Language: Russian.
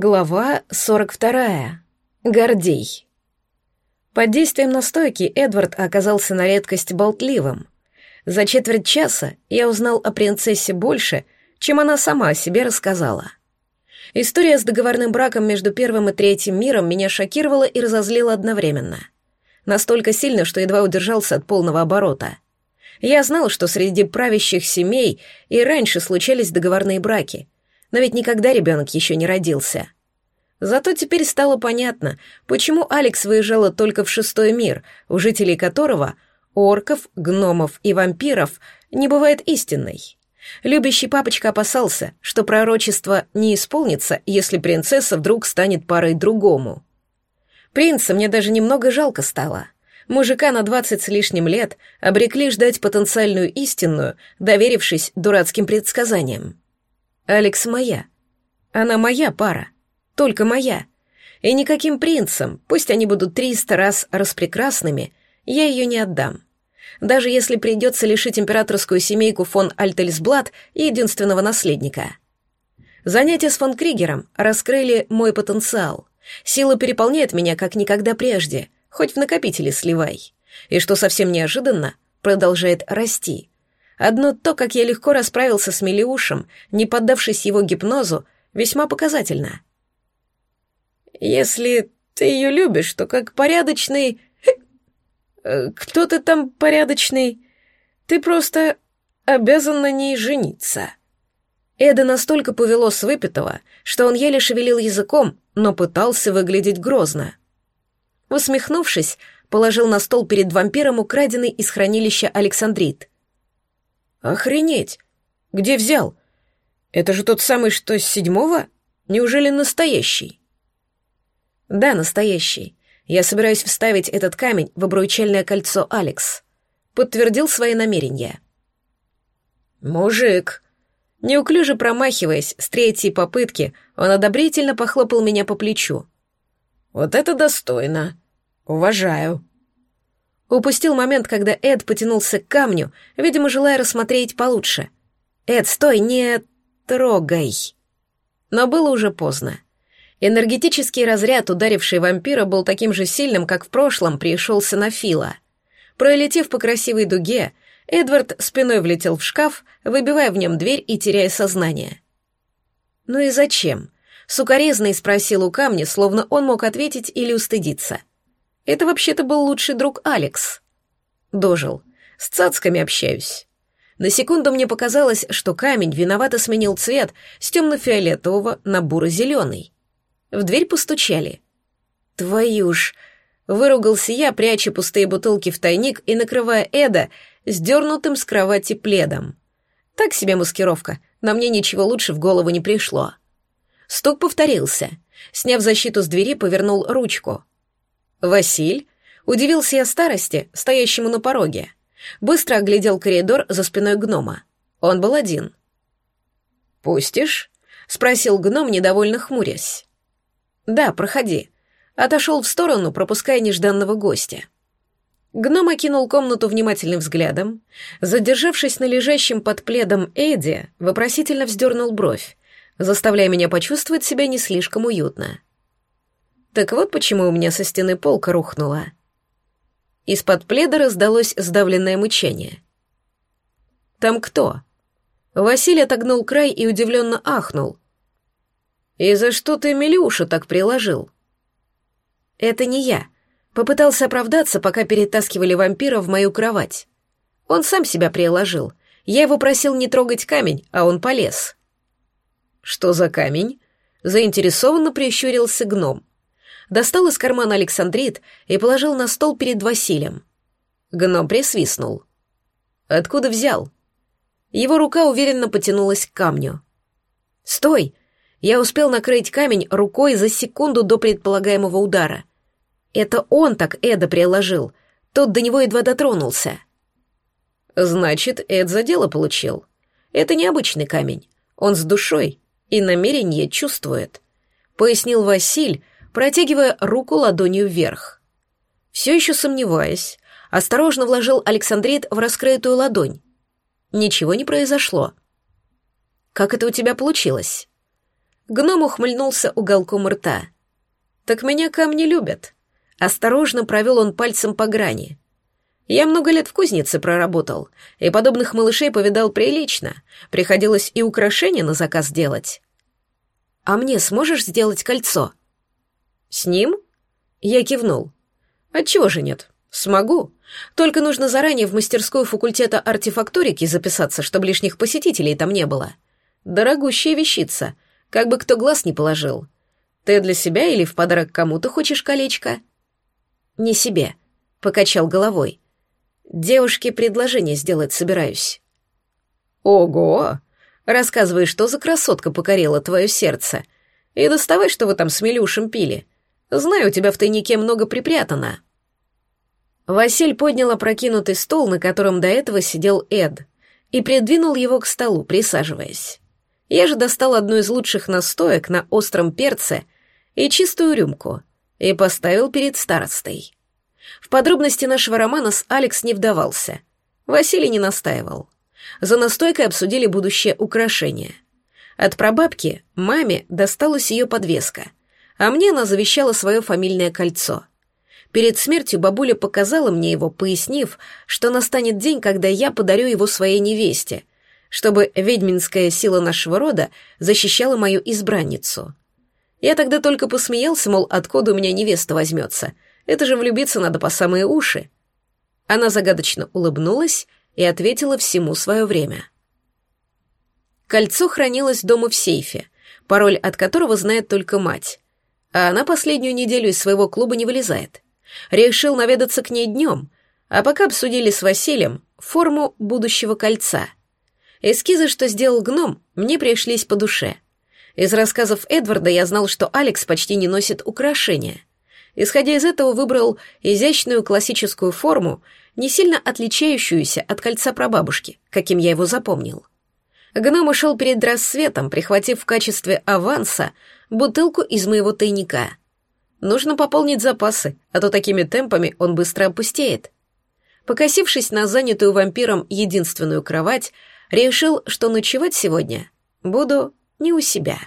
Глава 42. Гордей. Под действием настойки Эдвард оказался на редкость болтливым. За четверть часа я узнал о принцессе больше, чем она сама о себе рассказала. История с договорным браком между первым и третьим миром меня шокировала и разозлила одновременно. Настолько сильно, что едва удержался от полного оборота. Я знал, что среди правящих семей и раньше случались договорные браки — но ведь никогда ребенок еще не родился. Зато теперь стало понятно, почему Алекс выезжала только в шестой мир, у жителей которого орков, гномов и вампиров не бывает истинной. Любящий папочка опасался, что пророчество не исполнится, если принцесса вдруг станет парой другому. Принца мне даже немного жалко стало. Мужика на двадцать с лишним лет обрекли ждать потенциальную истинную, доверившись дурацким предсказаниям. Алекс моя. Она моя пара. Только моя. И никаким принцам, пусть они будут триста раз распрекрасными, я ее не отдам. Даже если придется лишить императорскую семейку фон Альтельсблат единственного наследника. Занятия с фон Кригером раскрыли мой потенциал. Сила переполняет меня как никогда прежде, хоть в накопители сливай. И что совсем неожиданно, продолжает расти — Одно то, как я легко расправился с Мелиушем, не поддавшись его гипнозу, весьма показательно. «Если ты ее любишь, то как порядочный... Э, кто ты там порядочный? Ты просто обязан на ней жениться». Эда настолько повело с выпитого, что он еле шевелил языком, но пытался выглядеть грозно. Усмехнувшись, положил на стол перед вампиром украденный из хранилища Александрит — Охренеть! Где взял? Это же тот самый, что с седьмого? Неужели настоящий? Да, настоящий. Я собираюсь вставить этот камень в обручальное кольцо Алекс. Подтвердил свои намерения. Мужик. Неуклюже промахиваясь с третьей попытки, он одобрительно похлопал меня по плечу. Вот это достойно. Уважаю. Упустил момент, когда Эд потянулся к камню, видимо, желая рассмотреть получше. «Эд, стой, не трогай!» Но было уже поздно. Энергетический разряд, ударивший вампира, был таким же сильным, как в прошлом пришелся на Фила. Пролетев по красивой дуге, Эдвард спиной влетел в шкаф, выбивая в нем дверь и теряя сознание. «Ну и зачем?» — сукорезный спросил у камня, словно он мог ответить или устыдиться. Это вообще-то был лучший друг Алекс. Дожил. С цацками общаюсь. На секунду мне показалось, что камень виновато сменил цвет с темно-фиолетового на буро-зеленый. В дверь постучали. «Твою ж!» — выругался я, пряча пустые бутылки в тайник и накрывая Эда сдернутым с кровати пледом. Так себе маскировка, но мне ничего лучше в голову не пришло. Стук повторился. Сняв защиту с двери, повернул ручку. «Василь?» Удивился я старости, стоящему на пороге. Быстро оглядел коридор за спиной гнома. Он был один. «Пустишь?» — спросил гном, недовольно хмурясь. «Да, проходи». Отошел в сторону, пропуская нежданного гостя. Гном окинул комнату внимательным взглядом. Задержавшись на лежащем под пледом Эдди, вопросительно вздернул бровь, заставляя меня почувствовать себя не слишком уютно. Так вот почему у меня со стены полка рухнула. Из-под пледа раздалось сдавленное мычание. «Там кто?» Василий отогнул край и удивленно ахнул. «И за что ты Милюшу так приложил?» «Это не я», Попытался оправдаться, пока перетаскивали вампира в мою кровать. Он сам себя приложил. Я его просил не трогать камень, а он полез. «Что за камень?» Заинтересованно прищурился гном достал из кармана Александрит и положил на стол перед Василием. Гном присвистнул. «Откуда взял?» Его рука уверенно потянулась к камню. «Стой!» Я успел накрыть камень рукой за секунду до предполагаемого удара. Это он так Эда приложил. Тот до него едва дотронулся. Значит, Эд за дело получил. Это необычный камень. Он с душой и намерение чувствует. Пояснил Василь, протягивая руку ладонью вверх. Все еще сомневаясь, осторожно вложил Александрит в раскрытую ладонь. Ничего не произошло. «Как это у тебя получилось?» Гном ухмыльнулся уголком рта. «Так меня камни любят». Осторожно провел он пальцем по грани. Я много лет в кузнице проработал, и подобных малышей повидал прилично. Приходилось и украшения на заказ делать. «А мне сможешь сделать кольцо?» «С ним?» Я кивнул. «Отчего же нет? Смогу. Только нужно заранее в мастерскую факультета артефакторики записаться, чтобы лишних посетителей там не было. Дорогущая вещица, как бы кто глаз не положил. Ты для себя или в подарок кому-то хочешь колечко?» «Не себе», — покачал головой. «Девушке предложение сделать собираюсь». «Ого! Рассказывай, что за красотка покорила твое сердце. И доставай, что вы там с Милюшем пили. Знаю, у тебя в тайнике много припрятано». Василь поднял опрокинутый стол, на котором до этого сидел Эд, и придвинул его к столу, присаживаясь. Я же достал одну из лучших настоек на остром перце и чистую рюмку и поставил перед старостой. В подробности нашего романа с Алекс не вдавался. Василий не настаивал. За настойкой обсудили будущее украшение. От прабабки маме досталась ее подвеска, а мне она завещала свое фамильное кольцо. Перед смертью бабуля показала мне его, пояснив, что настанет день, когда я подарю его своей невесте, чтобы ведьминская сила нашего рода защищала мою избранницу. Я тогда только посмеялся, мол, откуда у меня невеста возьмется. Это же влюбиться надо по самые уши. Она загадочно улыбнулась и ответила всему свое время. Кольцо хранилось дома в сейфе, пароль от которого знает только мать. А она последнюю неделю из своего клуба не вылезает. Решил наведаться к ней днем, а пока обсудили с Василием форму будущего кольца. Эскизы, что сделал гном, мне пришлись по душе. Из рассказов Эдварда я знал, что Алекс почти не носит украшения. Исходя из этого, выбрал изящную классическую форму, не сильно отличающуюся от кольца прабабушки, каким я его запомнил. Гном ушел перед рассветом, прихватив в качестве аванса бутылку из моего тайника — Нужно пополнить запасы, а то такими темпами он быстро опустеет. Покосившись на занятую вампиром единственную кровать, решил, что ночевать сегодня буду не у себя.